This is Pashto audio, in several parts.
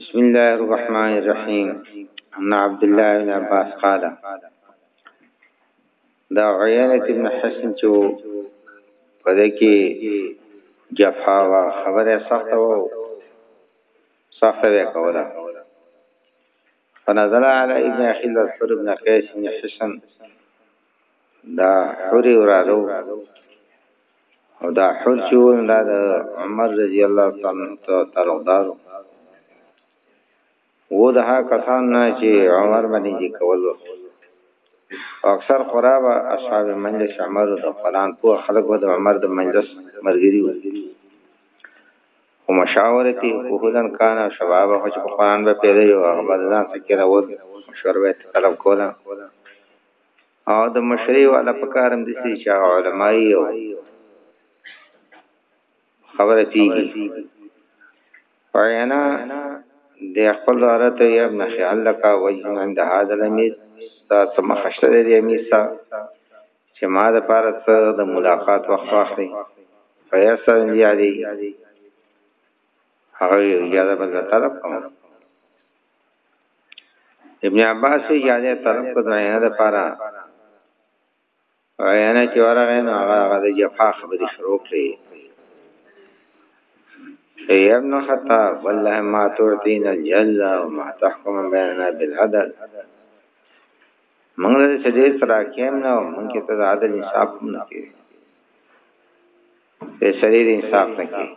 بسم الله الرحمن الرحیم ان عبد الله بن عباس قال دا عیانه ابن حسن چې په دې کې جفا وا خبره سخته وو سخته وکوله فنزل على ابن اخي الاسود بن قيس بن حسن دا حر ورالو او دا حر چې و دا د عمر رضی الله تعالی تعلقدار و د هغه کسان نه چې عمر باندې دي کول اکثر قراب اصحاب مجلس عمر د فلان په خلق و د عمر د مجلس مرګري و او مشاورتي کوهلن کان شباب هغه چې قرآن به پیدا یو هغه بدلان سکه راوځي مشوره طلب کوله او د مشري والا په کارم دي سي چې علماي او خبره پیږي وینا د خپل دارته یې ابن خیال لکا وجن عند هذا الامیر دا سم خشته دی امیر سا چې ما د پاره سره د ملاقات وخت واخلي فیصل دی علی هغه اجازه بدل طلب کوم ابن عباس وی یاده طرف کو دعینا ده پارا عینا چی ورغی نو آغا آغا ده جفا خبری شروع کری ای ابن خطاب والله ما تعطین الجل و ما تحکم بیننا بالعدل منگل ده سجیر سراکیم نو منکی تد عدل انصاف کم نکی ده سریر انصاف نکی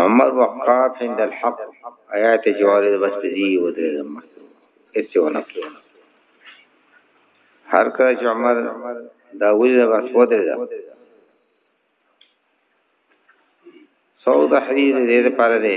عمر وقاف عند الحق آیات جوارد بس پزی و دې مخته هیڅ ونه کړ هر کله چې عمر دا ویل بس و دې سود حدیث دې لپاره دی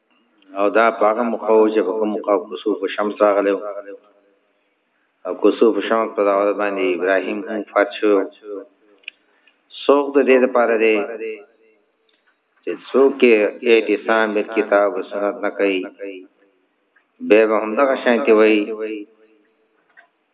او دا پاغه مخه و چې په کوم مخه کوسو په شمس راغلی او کوسو په شمس په داور باندې ابراهیم هم فات شو څوک د دې لپاره دی چې څوک یې اعتصام بل کتاب او سنت نه کوي به هم دغه شانتي وایي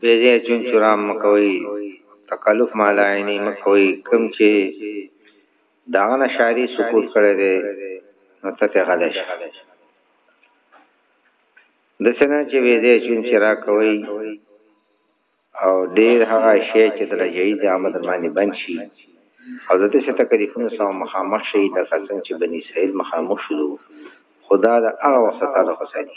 به دې چون چرام مکوي تکلف مال عیني مکوي کم چې دا نه شاری سکوت کړی دی نو ته ته غلې شه د څنګه چې به دې چون چرا کوي او ډیر هغه شی چې د لجې د آمد باندې بند شي او د دې څخه تکلیفونو سره مخامخ شي د څنګه چې بنی اسرائیل مخامخ شول خدا د هغه وخت تعالی خو سړي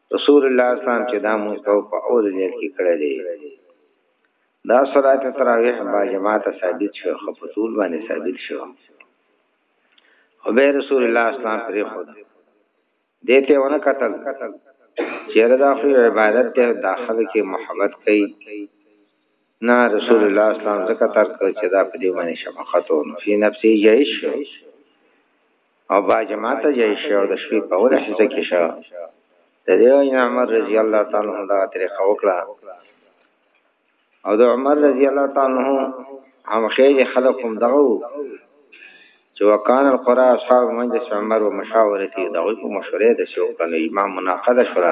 رسول الله صلی الله علیه وسلم چې دا مونږ کو په اول ځل کې کړی دی دا صلات تراویح با جماعت ثابت شو خو په طول باندې ثابت شو او به رسول الله اسلام پرې خود دته ونه قتل چیرې دا خو عبادت ته داخله کې محبت کوي نه رسول الله اسلام زکه تر کړ چې دا په دې باندې شفقت او فی نفسی جایز شو او با جماعت جایز شو د شپې په وله حصہ کې شو د دې عمر رضی الله تعالی عنہ دا طریقه وکړه او د عمر رضی الله تعالی عنہ هم خیر خلقم دغو چې وکانه القرى اصحاب مجلس عمر ومشاورتي دغه په مشورې د شو کنه امام مناقضه شوه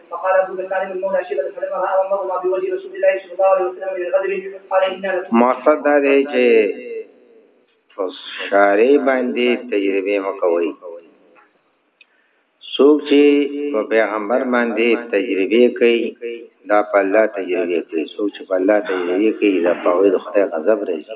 فقال ابو بكر المولى شبه فلما راى عمر ما بوجه رسول الله صلى الله عليه وسلم من الغدر قال انا مقصد دا دی چې شارې باندې تجربه مکوئ څوک چې په پیغمبر باندې تجربه کوي دا په الله تجربه کوي څوک چې په الله تجربه کوي دا په وې د خدای غضب راځي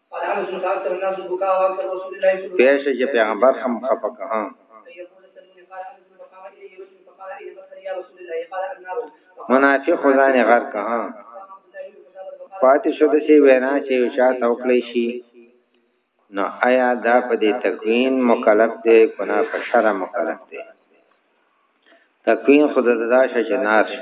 پیش چې پیغمبر هم خفق ها منافق خدای نه غر کا ها پاتې شو د شی وینا چې یو چا توکلی شي نو آیا دا په دې تکوین مکلف دی کنا په شرع مکلف دی تکوین خود ددا شې نار شي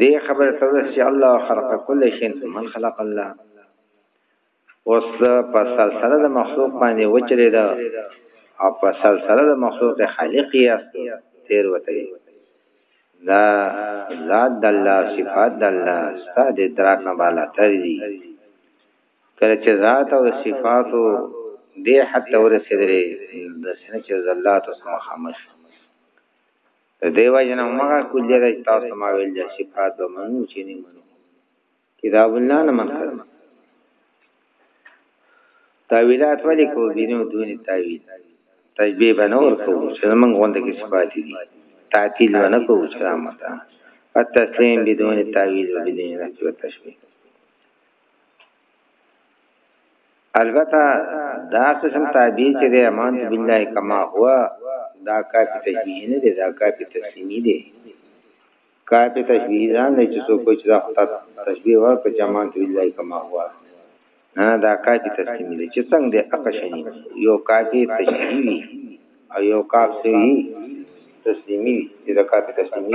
دې خبره ته چې الله خلق کل شي من خلق الله اوس په سلسله د مخلوق باندې وچلې ده او په سلسله د مخلوق خالق یې تیر وته دا ذات د الله صفات د الله ستاد ادراک نه بالا تر دي کله چې ذات او صفات دې حتی ورسېدلې د سنه چې ذلات او سمخامش د دې وجه نه مغه کلیه د تاسو ما ویل د صفات به منو چې نه منو کتاب الله نه منکر تاویلات ولی کو بینو دونی تاویل تشبیه بنور کو چې موږ غونډه کې صفات دي تعطیل ونه کو چې رامتا التسلیم بدون تاویل و بدون نفی و تشبیه البته دا قسم تعبیر چې د امان بالله کما هو دا کافی تشبیه نه دی دا کافی تسلیمی دی کافی تشبیه ځان نه چې څوک چې دا خطا تشبیه ورکړي چې امان بالله کما هو نه دا کافی تسلیمی دی چې څنګه د اقشنی یو کافی تشبیه او یو کافی تسلیمی چې دا کافی تسلیمی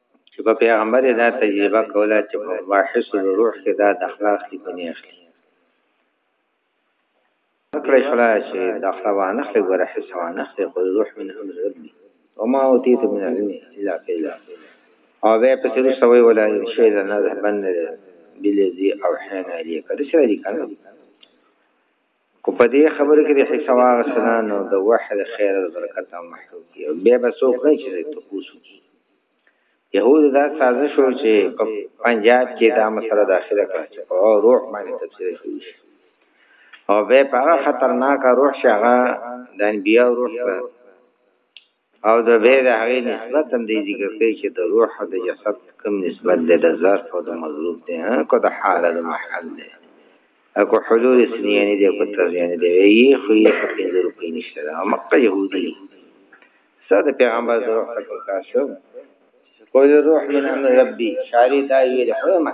چې په پیغمبر یې دا تجربه کوله چې په مباحث د روح کې دا د اخلاق لیکنې اخلي کړی شولا چې د اخلاق وانه خلې ګوره حس وانه خلې خو روح من هم زربني وما اوتیت من علم الا قیلا او بیا په سر سوي ولا ان شاء الله نه ذهبن بلذي او حين عليك دا څه دي کنه خو په دې خبرو کې د حصه واغستنانو د وحي د خیر او برکت او محروم دي او بیا به څوک نه چې ته پوسو يهود دا سازش و چې په پنجاب کې دا مسله داخله کړه چې په روح باندې تفسیر شوی شي او به په هغه خطرناک روح شغه د انبیا روح په او د به د هغې نسبت هم دی ذکر کوي چې د روح او د جسد کوم نسبت دی د ظرف او د مظروف دی که د حال د محل دی اكو حلول سنين دي اكو ترجين دي اي خوي خطين دي روپي نشته دا مقه يهودي ساده پیغمبر د روح څخه کار شو قول روح من امر ربي شاري دا ویل حرمه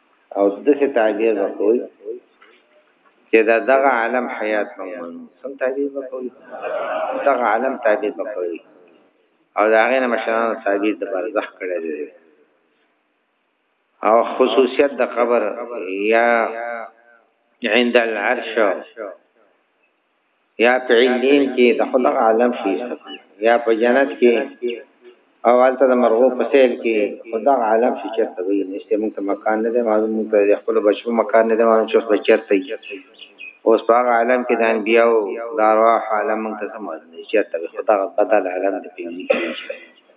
او دغه تعبیر وکوي چې دا دغه عالم حیات مونږ سم تعبیر وکوي دغه عالم تعبیر وکوي او دا غینه مشران تعبیر د برزخ کړی دی او خصوصیت د قبر یا عند العرش یا په علین کې د خلق عالم شي یا په جنت کې او حالت د مرغو په سیل کې خدا عالم شي چې ته وي نشته موږ ته مکان نه دی معلوم موږ ته خپل بچو مکان نه دی معلوم چې خپل چرته وي اوس په عالم کې د انبیا او د ارواح عالم موږ ته سمجھ نه چې ته خدا بدل عالم دی پیږي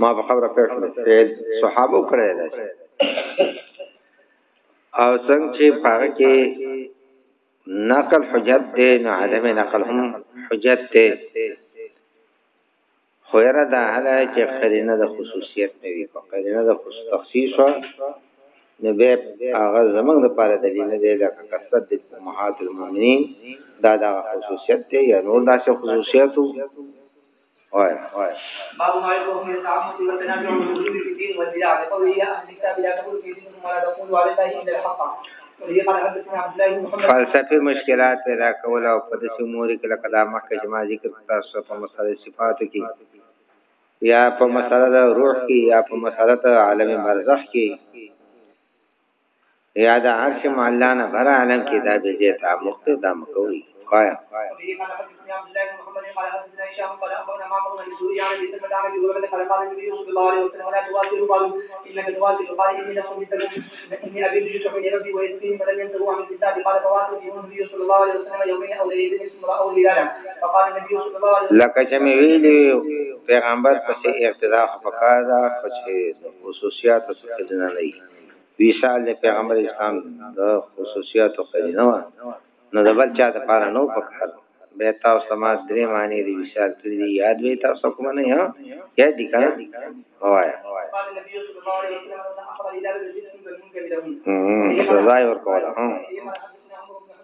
ما په خبره پیښ کړو فعل صحابه کړی دی او څنګه چې پاره کې نقل حجت دی نو عدم نقل هم حجت دی خو یره دا حاله چې قرینه د خصوصیت نه وي په قرینه د خصوص تخصیص نو به هغه زمنګ د پاره دلیل نه دی لکه کثرت د امهات المؤمنین دا دا خصوصیت دی یا نور داسې خصوصیتو باب ما يقول في التعمق والتنازع والغلو في الدين والبدع لقوله يا اهل الكتاب لا تقولوا في دينكم ولا تقولوا على الله الا الحق فلسفي مشکلات پیدا کول او په دې امور کې لکه دا مخکې چې ما ذکر تاسو په مسله صفاتو کې یا په مسله د روح کې یا په مسله د عالم برزخ کې یا د عرش معلا نه بر عالم کې دا به زه ته مخته دا مکوي قایا لکه چې مې ویلي پیغمبر پسې اقتدا خو پکاره ده خو چې خصوصیات څه نه لري وصال د پیغمبر اسلام د خصوصیاتو قرینه وه نو د بل چا لپاره نو پکار به تاسو ته ما درې معنی دی وصال کړی دی یاد وي تاسو کوم نه یا یا دي کنه وایا سزا ورکول هم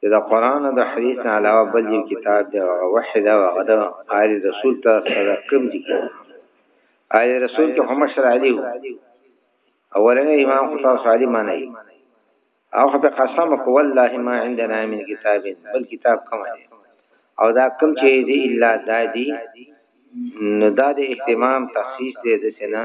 چې د قرآن او د حدیث نه علاوه بل یو کتاب دی هغه وحی ده او هغه د آل رسول ته سره کوم دي آل رسول کې هم مشر علی و اولنې امام خو تاسو علی معنی او خو په قسم کو والله ما عندنا من کتاب بل کتاب کوم دی او دا کوم چې دی الا دادی نو دا د اهتمام تخصیص دی د سنا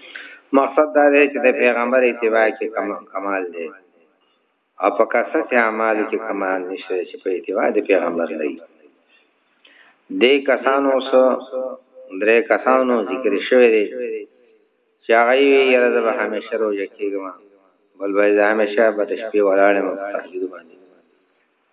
مقصد دا دی چې د پیغمبر اتباع کې کمال دی او په کثرت اعمال کې کمال نشته چې په اتباع د پیغمبر نه دی د کسانو سره درې کسانو ذکر شوی دی چې هغه یې یره د همیشه روزه کېږم بل به همیشه به د شپې ولاړم په تهجد باندې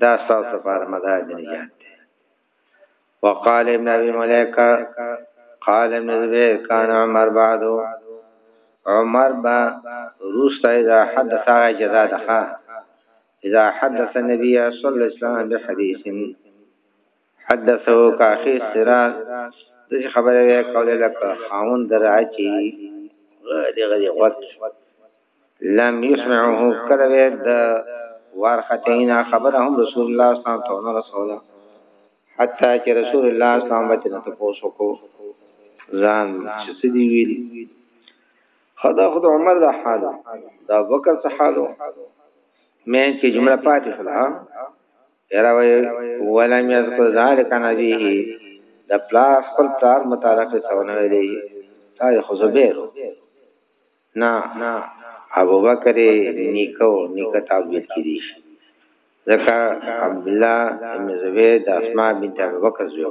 دا ستاسو لپاره مدار د نجات دی وقال ابن ابي مليكه قال ابن زبير كان عمر بعد عمر با روست اذا حدث هغه جزا دخه اذا حدث النبي صلى الله عليه وسلم بحديث حدثه کاخی سران دغه خبره وی کوله لکه خاون دراچی دغه دی وخت لم يسمعه کله وی د وارختینا خبرهم رسول الله صلی الله علیه وسلم حتی چې رسول الله صلی الله علیه وسلم ته پوسو کو ځان چې دی ویل خدا خود عمر دا حال دا بکر څه حالو مې چې جمله پاتې شوه یراوی ولم یذکر ذالک نبیه د پلار خپل پلار متعلق څونه ویلي تاریخ زبیر نه ابو بکر نیکو نیکه تعبیر کړي ځکه عبد الله بن زبیر د اسماء بنت ابو بکر زوی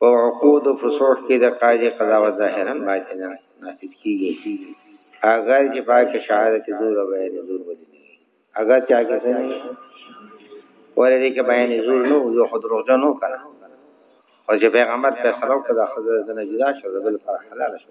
په عقود او فسوق کې د قاضي قضاوت ظاهرا باطنا نافذ کیږي اگر چې پاک شهادت زور او بیان زور ودی اگر چې هغه څنګه ولې دې کې بیان زور نو یو خود روزه نو کړه او چې پیغمبر په سره کړه خزر د نه جدا شو بل پر حلال شو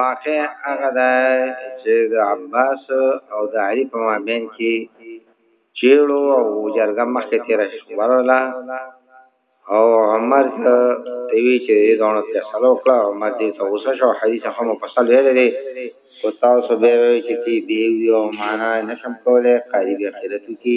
واقع هغه دا چې د عباس او د علي په مابین کې چیړو او جرګه مخکې تیر شوړله او عمر ته وی چې دونه په سلو کړه عمر دې ته اوسه شو حدیث هم په سل ویل دي او تاسو به وی چې دی دی او معنا نشم کوله قریب اخرت کې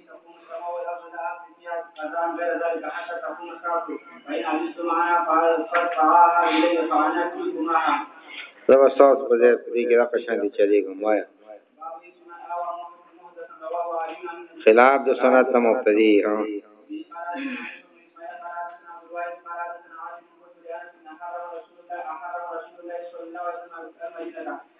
زما ساز په دې پرې کې را پښان دي چلے کوم وای خلاف د سنت مبتدی ها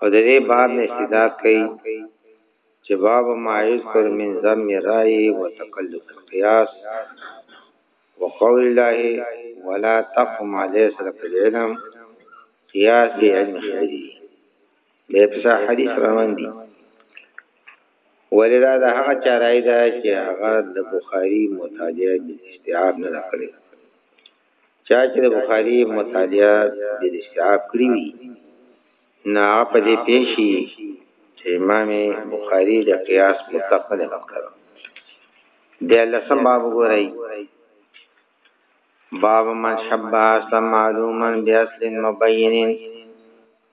او د دې باب نه استدلال کوي چې باب ما يذكر من ذم الرأي وتقلد القياس وقول الله ولا تقف ما ليس لك العلم قياس دی علم خبری به په حدیث روان دي ولدا د هغه چا راي ده چې هغه د بخاری مطالعه د استعاب نه کړی چا چې د بخاری مطالعه د استعاب کړی وي نه په دې پیشي چې امام بخاری د قیاس مطلق نه نقل کړو د لسم باب ګورئ باب من شبه اصلا معلوما باصل مبين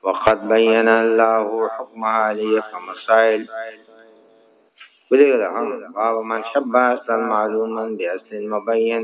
وقد بين الله حكمها عليه فمسائل ولګل هم باب من شبه اصلا معلوما باصل مبين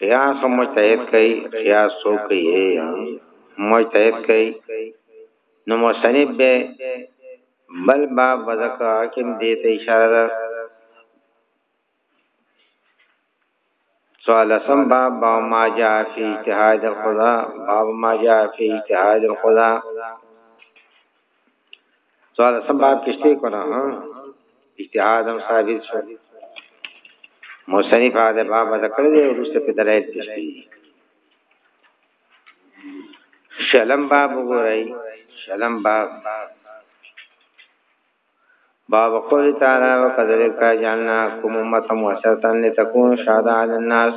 قیاس او مجتهد کوي قیاس سو کوي مجتهد کوي نو مصنف به بل باب وذکر حاکم دې ته اشاره ده سوالسم باب با ما جاء فی اجتهاد الخدا باب ما جاء فی اجتهاد الخدا سوال سبب کشته کنه ها اجتهاد هم ثابت شو مصنف هذا باب ذکر دی ورسته په دلایل کشته شلم باب وګورئ شلم باب باب قول تعالی وقدر کا جاننا کوم امه موثرتن لتكون شهدا على الناس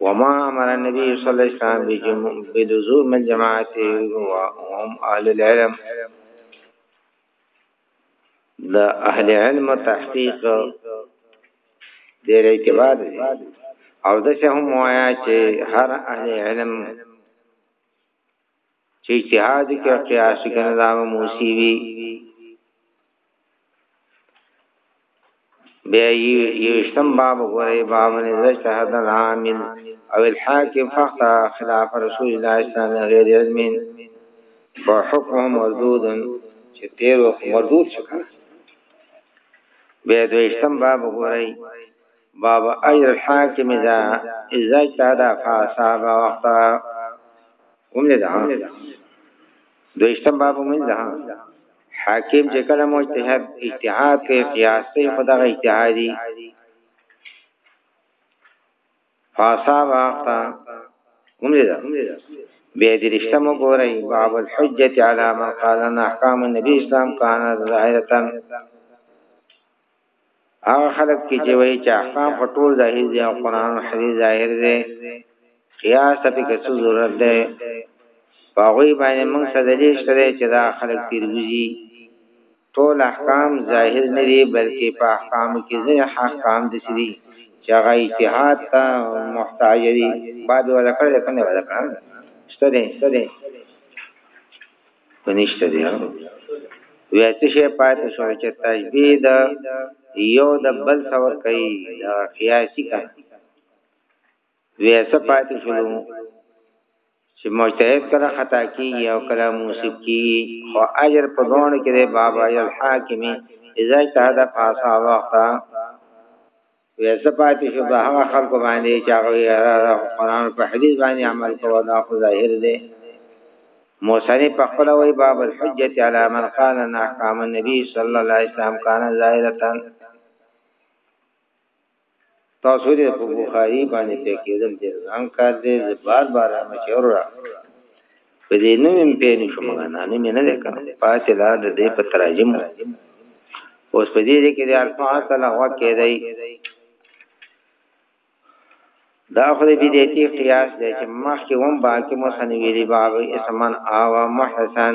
وما امر النبي صلى الله عليه وسلم بجمع بلزوم الجماعه وهم اهل العلم د اهل علم تحقیق ډیر اعتبار دی او د څه هم وایا چې هر اهل علم چې اجتهاد کې قیاس کې نه دا موسی وی بیا یو اشتم باب غره باب نه اجتهاد عامل او الحاکم فقط خلاف رسول الله صلی الله علیه وسلم غیر علم فحكم مردود چې تیر مردود شکه بیا دویشتم باب غره باب اي الحاكم اذا اذا اجتهد فاصاب وقتا هم نه ده دویشتم باب من ده حاکم چې کله مو اجتهاد اجتهاد کوي قیاس کوي خدای اجتهادي فاصاب وقتا هم نه ده بیا دې رښتیا مو ګورئ باب الحجه علی من قال ان احکام النبي اسلام کان ظاهرا هغه خلک کې چې وایي چې احکام په ټول ظاهر دي او قران او حدیث ظاهر دي قیاس ته کې څه ضرورت ده باغوی باندې موږ څه دلیل شته چې دا خلک تیروزي ټول احکام ظاهر نه دي بلکې په احکام کې ځینې احکام دي چې چې هغه اجتهاد ته محتاج دي بعد ولا کړل کنه ولا کړل شته دي شته دي خو نشته دی وی څه شی پاتې شو چې تشبیه د یو د بل څور کوي دا قیاسي کا وی څه پاتې شو چې مجتهد کله خطا کیږي او کله موصف کیږي خو اجر په دونه کې دی بابا الحاکمی اذا اجتهد فاصا وقتا ویسه پاتې شو په هغه خلکو باندې چې هغه یې قرآن په حدیث باندې عمل کوو دا خو ظاهر دی موسنی په خپل وی باب الحجت علی من قال ان احکام النبی صلی الله علیه وسلم کان ظاهره تاسو دې په بخاری باندې ته کېدل دې ځان کار دې بار بار مچور را په دې نو مې پېن شو مګ نه نه مې نه ده کړ پاتې دا د دې په تراجم اوس په دې کې د الفا تعالی هوا کې دی دا خو دې دې تی قیاس دی چې مخکې هم باقي مو سنویلی باب اسمن او محسن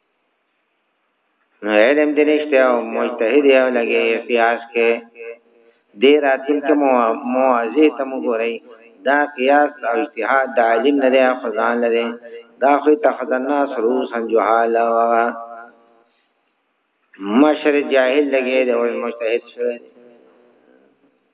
نو علم دې نشته او مجتهد یې لګي قیاس کې دې راتل کې موازی ته وګورئ دا قیاس او اجتهاد د عالم نه دی خدان نه دی دا خو تخذنا سروسا جهالا مشر جاهل لګي دی او مجتهد شوی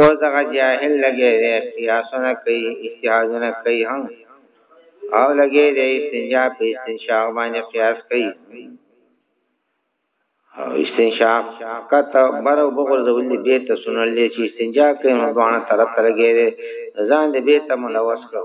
او دغه جاهل لګي دی قیاسونه کوي اجتهادونه کوي هم او لګي دی استنجا په استنشاق باندې قیاس کوي او استنشاق کته برو بغور زول دی بیت سنل دی چې استنجا کوي نو دوانه طرف ترګي دی ځان دې بیت ملوث کړو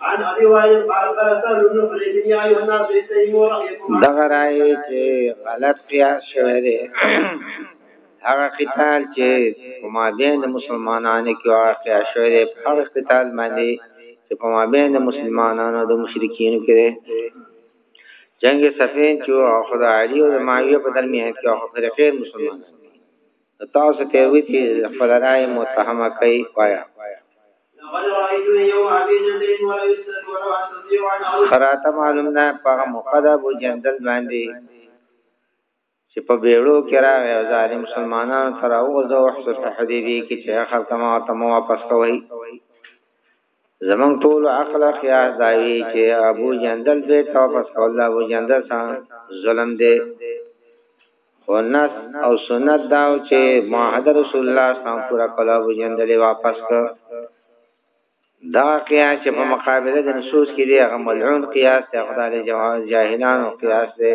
عن ابي وائل قال قال سهل بن حنيف يا ايها الناس استهموا رايكم دغه راي چې غلط قياس شوی دی هغه قتال چې په مابین مسلمانانو کې واقع شوی دی هغه قتال باندې چې په مابین مسلمانانو د مشرکین کې دی جنگ سفین چې او خدای علی او معاویه په درمیان کې او فرقې مسلمانانو تاسو ته وی چې خپل رائے متهمه کوي وایا خراته معلوم نه په مقدم ابو جندل باندې چې په بیړو کې راغی او ظالم مسلمانانو تر اوغه زو حسن حدیبی کې چې خلک ما ته واپس کوي زمون ټول عقل خیال داوی چې ابو جندل به توفس کول ابو جندل سان ظلم دی خو نس او سنت داو چې معاهده رسول الله صلی الله علیه وسلم پورا کول ابو جندل واپس کړ دا قیاس چې په مقابله د نصوص کې دی هغه ملعون قیاس دی خدای جواز جاهلان او قیاس دی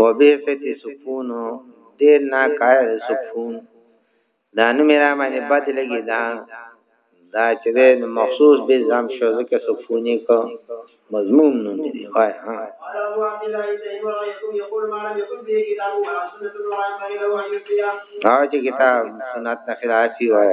و به فتی سکون دې نا کار سکون دا نو میرا باندې بد لګی دا دا چې د مخصوص به ځم شو ځکه سکونی کو مضمون نو دی وای ها او چې کتاب سنت نه خلاف وای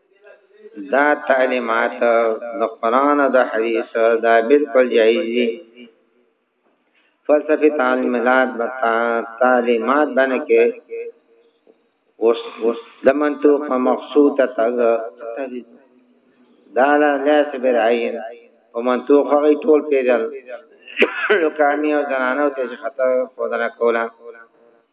دا تعلیمات د قران او د حدیث دا بالکل جایز دي فلسفي تعلیمات بتا تعلیمات باندې کې اوس اوس د منطوق مقصود ته دا لا ناس برعین او منطوق هغه ټول پیژل لکانی او زنانو ته خطر خودنه کوله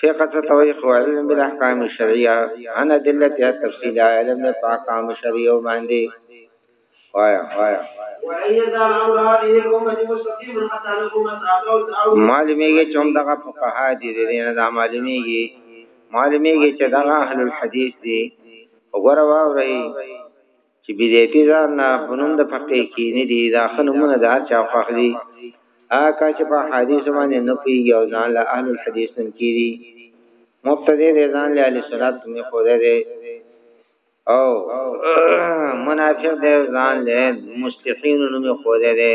فقه تتوي خو علم بالاحکام الشرعيه انا دلته تفصيل علم په احکام شرعيه باندې وایا وایا معلومیږي چې هم دغه فقها دي د دین د معلومیږي معلومیږي چې دغه اهل الحديث دي وګوره واوري چې بدعتي ځان نه په نوم د فقې کې نه دي دا ښه نومونه د هر چا خوښ دي هغه چې په حدیث باندې نه پوهېږي او ځان له اهل الحدیث نوم کېږي مبتدی دی ځان له اهل سنت نوم خوده دی او منافق دی ځان له مستقین نوم خوده دی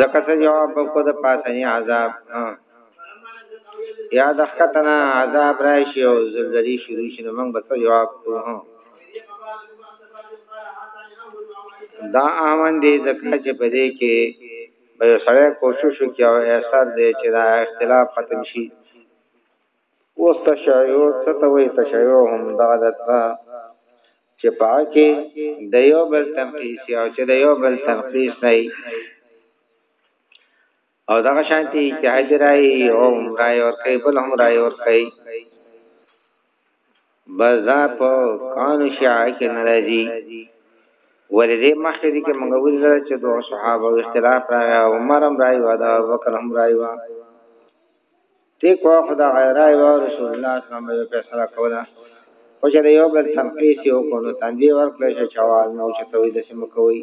لکه څه جواب کو د پاسنی عذاب یا د ختنا عذاب راشي او زلزلې شروع شي نو موږ به څه جواب کوو دا امن دي ځکه چې په دې کې به سړی کوشش وکړي او اثر دې چې دا اختلاف ختم شي اوس تشیع څه ته وایي تشیع هم دغه ده چې پاکه د یو بل تنقیس او چې د یو بل تنقیس نه او دغه شانتي اجتهاد راي او راي او کوي بل هم راي او کوي بزا په کان شیعه کې ناراضي ولدي مخکې دي کې منغول زره چې دوه صحابه اختلاف راغی عمر هم راي او ابو بکر هم راي تی کو خدا غیرای و رسول الله صلی الله علیه فیصله کوله خو چې یو بل تنقیس یو کو نو تنبیه ورکړی چې چواز نو چې توې د سم کوي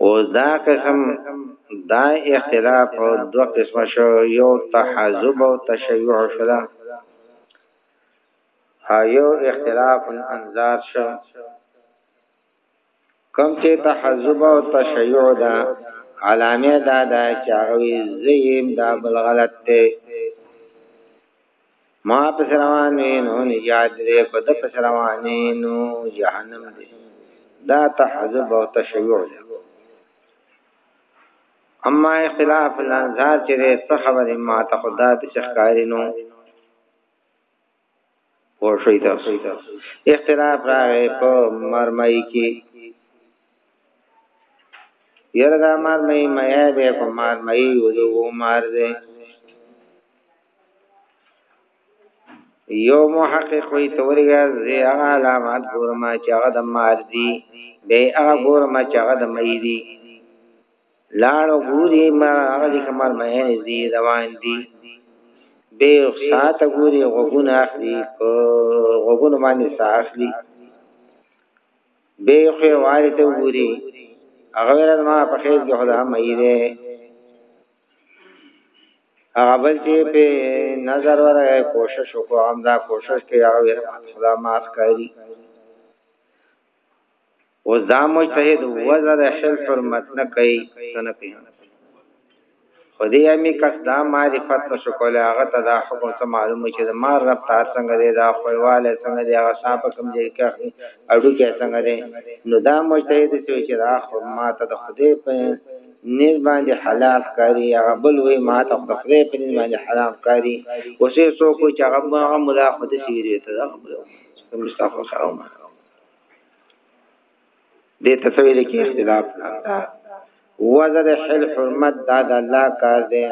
او دا قسم دا اختلاف او دو قسم شو یو تحزب او تشیع شو دا یو اختلاف انذار شو کم چې تحزب او تشیع ده علامه دا ده چې هغه زیم دا بل غلط دی ما پس روانې نو نجات دې په د پس روانې نو جهنم دې دا تحزب او تشیع ده اما اختلاف الانظار چې څه خبره ما ته خدا د شخکارینو پوښی تاسو اختلاف راغی په مرمۍ کې یره دا مرمۍ مې به په مرمۍ ودو مار دې یو محقق وی تورګه زی هغه علامات ګورما چې هغه د مار دی به هغه ګورما چې هغه د مې دی لاړو ګوري ما هغه دي کمال مهنه دي روان دي به ساعت ګوري غوګونه اخلي غوګونه باندې ساخلي به خو واري ته ګوري هغه ورځ ما په خیر کې خدا مې ده هغه بل چې په نظر وره کوشش وکړ هم دا کوشش کوي هغه ورته خدا مات کوي او دا مجتهد وزر حل حرمت نه کوي سنه کوي خدای امی کس دا معرفت نشو کوله هغه ته دا حکم څه معلومه چې ما رب تار څنګه دی دا خوواله څنګه دی هغه صاحب کوم دی که اډو کې څنګه دی نو دا مجتهد چې دا خو ما ته د خدای په نیز باندې حلال کاری هغه بل وی ما ته د خدای په نیز باندې حرام کاری اوسې څوک چې هغه هغه ملا خدای سیری ته دا خبره کوم مستعفو خاومه دې تسویل کې اختلاف نشته وزر حل حرمت دا د الله کار دی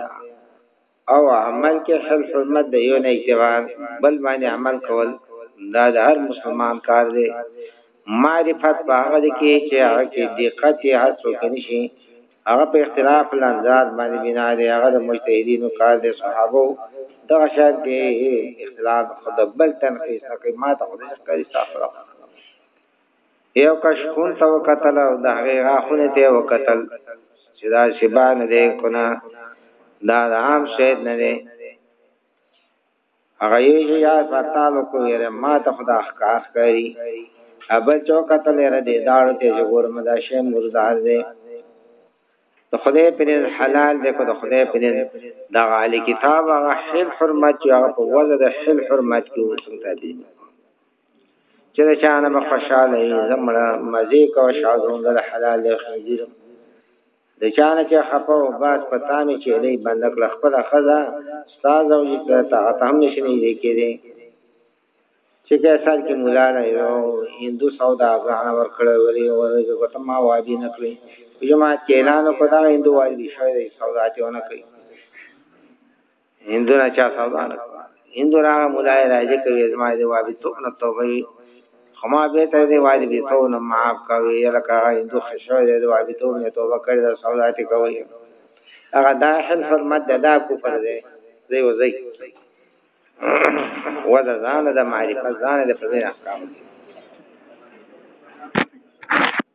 او عمل کې حل حرمت د یو نه اعتبار بل باندې عمل کول دا د هر مسلمان کار دی معرفت په هغه کې چې هغه کې دقت هر څوک نشي هغه په اختلاف لنزاد باندې بنا دی هغه د مجتهدینو کار دی صحابه دغه شان دی اختلاف خود بل تنقیس نه کوي ما ته خود ښکاري صاحب یو کش کون ته وکتل او د هغه غاخونه ته وکتل چې دا شبان دی کنا دا عام شهید نه دی هغه یو چې یا پتا به کو یره ما ته خدا ښکار کوي ابل چوکا ته لره دې داړو ته جوړ مدا شی مردار دې د خدای په دې حلال دې کو د خدای په دې د عالی کتاب هغه حل حرمت چې هغه په وزه د حل حرمت کې وسنګ دي چې دا چانه مخشاله زمړه مزه کو شاو د حلال خنزیر د چانه چې خپه او باز په تامې چې دی بند کړ خپل خزا استاد او چې ته هم نشنې دی کې دی چې په سر کې مولا نه یو هندو سودا غان ور کړو وری او زه کوته ما وادي نه کړی جماعت کې اعلان وکړ دا هندو وادي شوی سودا ته ونه کړی هندونه چا سودا نه کوي هندو راغه مولای راځي کوي زما دی وابي تو نه توبه خما به ته دی وادي به تو نه معاف کوي لکه هندو خشوي دی وابي تو نه توبه کړی دا سودا ته کوي هغه دا حل فرمت د دا کفر دی دی وځي ودا ځان د معرفت ځان د فضیلت احکام دي